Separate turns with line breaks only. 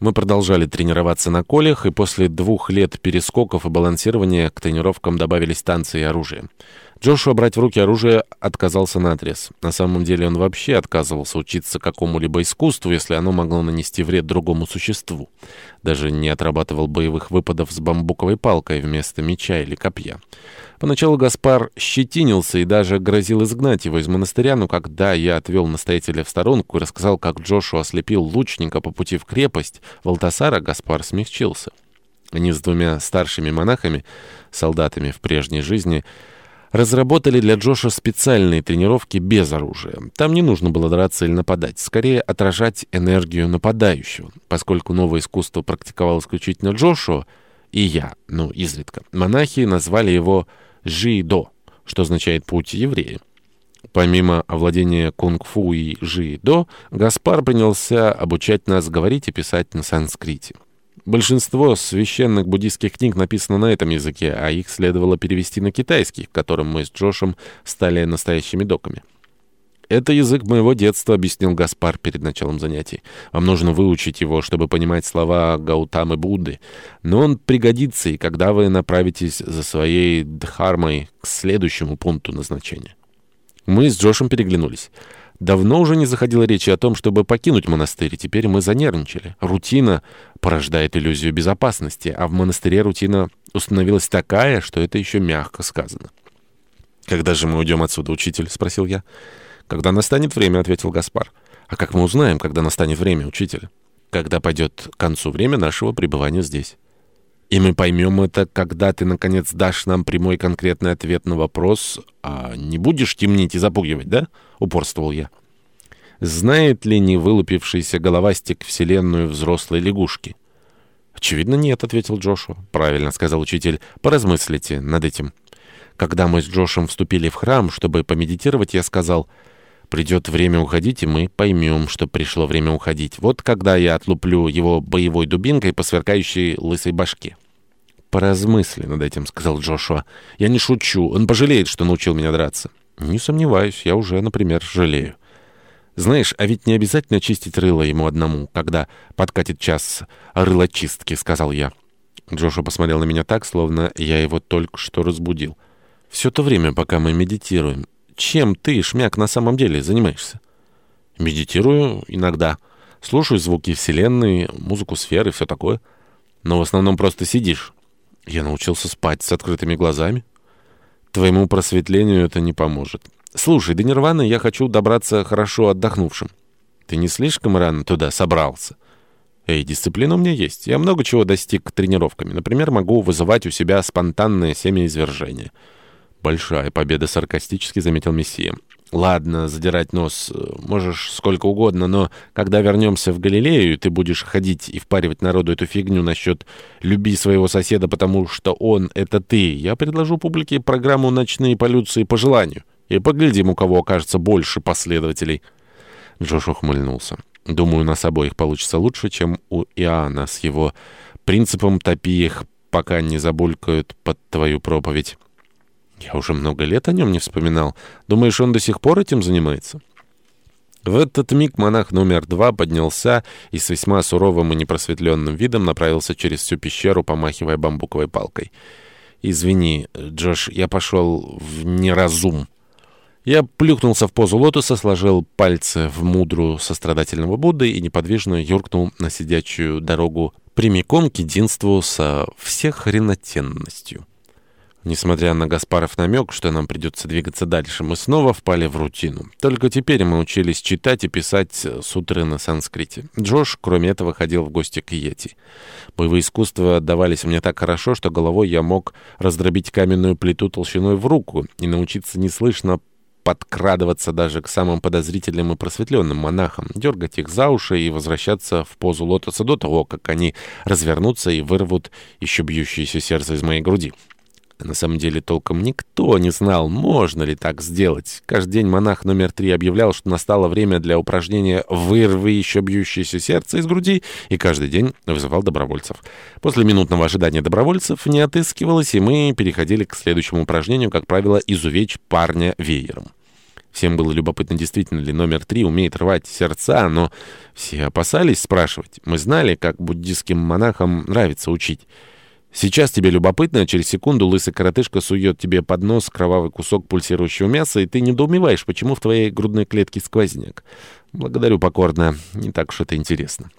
Мы продолжали тренироваться на колях, и после двух лет перескоков и балансирования к тренировкам добавились танцы и оружие. Джошуа брать в руки оружие отказался наотрез. На самом деле он вообще отказывался учиться какому-либо искусству, если оно могло нанести вред другому существу. Даже не отрабатывал боевых выпадов с бамбуковой палкой вместо меча или копья. Поначалу Гаспар щетинился и даже грозил изгнать его из монастыря, но когда я отвел настоятеля в сторонку и рассказал, как Джошуа ослепил лучника по пути в крепость, Валтасара Гаспар смягчился. Они с двумя старшими монахами, солдатами в прежней жизни, разработали для Джоша специальные тренировки без оружия. Там не нужно было драться или нападать, скорее отражать энергию нападающего. Поскольку новое искусство практиковал исключительно Джошуа и я, ну, изредка, монахи назвали его Жи-до, что означает «путь еврея». Помимо овладения кунг-фу и жи-до, Гаспар принялся обучать нас говорить и писать на санскрите. Большинство священных буддийских книг написано на этом языке, а их следовало перевести на китайский, в котором мы с Джошем стали настоящими доками. «Это язык моего детства», — объяснил Гаспар перед началом занятий. «Вам нужно выучить его, чтобы понимать слова Гаутамы Будды. Но он пригодится и когда вы направитесь за своей дхармой к следующему пункту назначения». Мы с Джошем переглянулись. Давно уже не заходила речи о том, чтобы покинуть монастырь, и теперь мы занервничали. Рутина порождает иллюзию безопасности, а в монастыре рутина установилась такая, что это еще мягко сказано. «Когда же мы уйдем отсюда, учитель?» — спросил я. «Когда настанет время», — ответил Гаспар. «А как мы узнаем, когда настанет время, учитель?» «Когда пойдет к концу время нашего пребывания здесь». «И мы поймем это, когда ты, наконец, дашь нам прямой конкретный ответ на вопрос, а не будешь темнить и запугивать, да?» — упорствовал я. «Знает ли не вылупившийся головастик вселенную взрослой лягушки?» «Очевидно, нет», — ответил Джошуа. «Правильно», — сказал учитель. «Поразмыслите над этим». Когда мы с Джошем вступили в храм, чтобы помедитировать, я сказал... Придет время уходить, и мы поймем, что пришло время уходить. Вот когда я отлуплю его боевой дубинкой по сверкающей лысой башке. «Поразмысли над этим», — сказал Джошуа. «Я не шучу. Он пожалеет, что научил меня драться». «Не сомневаюсь. Я уже, например, жалею». «Знаешь, а ведь не обязательно чистить рыло ему одному, когда подкатит час рылочистки», — сказал я. Джошуа посмотрел на меня так, словно я его только что разбудил. «Все то время, пока мы медитируем, чем ты, шмяк, на самом деле занимаешься? Медитирую иногда. Слушаю звуки Вселенной, музыку сферы, все такое. Но в основном просто сидишь. Я научился спать с открытыми глазами. Твоему просветлению это не поможет. Слушай, до Нирваны я хочу добраться хорошо отдохнувшим. Ты не слишком рано туда собрался? Эй, дисциплина у меня есть. Я много чего достиг тренировками. Например, могу вызывать у себя спонтанное семяизвержение. «Большая победа», — саркастически заметил Мессия. «Ладно, задирать нос можешь сколько угодно, но когда вернемся в Галилею, ты будешь ходить и впаривать народу эту фигню насчет «люби своего соседа, потому что он — это ты», я предложу публике программу «Ночные полюции по желанию» и поглядим, у кого окажется больше последователей». Джош ухмыльнулся. «Думаю, у нас обоих получится лучше, чем у Иоанна с его принципом «топи их, пока не забулькают под твою проповедь». Я уже много лет о нем не вспоминал. Думаешь, он до сих пор этим занимается?» В этот миг монах номер два поднялся и с весьма суровым и непросветленным видом направился через всю пещеру, помахивая бамбуковой палкой. «Извини, Джош, я пошел в неразум». Я плюхнулся в позу лотоса, сложил пальцы в мудру сострадательного Будды и неподвижно юркнул на сидячую дорогу прямиком к единству со всехренотенностью. Несмотря на Гаспаров намек, что нам придется двигаться дальше, мы снова впали в рутину. Только теперь мы учились читать и писать сутры на санскрите. Джош, кроме этого, ходил в гости к Йети. Боевые искусства давались мне так хорошо, что головой я мог раздробить каменную плиту толщиной в руку и научиться неслышно подкрадываться даже к самым подозрительным и просветленным монахам, дергать их за уши и возвращаться в позу лотоса до того, как они развернутся и вырвут еще бьющееся сердце из моей груди. На самом деле толком никто не знал, можно ли так сделать. Каждый день монах номер три объявлял, что настало время для упражнения «вырви еще бьющееся сердце из груди», и каждый день вызывал добровольцев. После минутного ожидания добровольцев не отыскивалось, и мы переходили к следующему упражнению, как правило, изувечь парня веером. Всем было любопытно, действительно ли номер три умеет рвать сердца, но все опасались спрашивать. Мы знали, как буддистским монахам нравится учить. Сейчас тебе любопытно, а через секунду лысый коротышка сует тебе под нос кровавый кусок пульсирующего мяса, и ты недоумеваешь, почему в твоей грудной клетке сквозняк. Благодарю покорно, не так уж это интересно.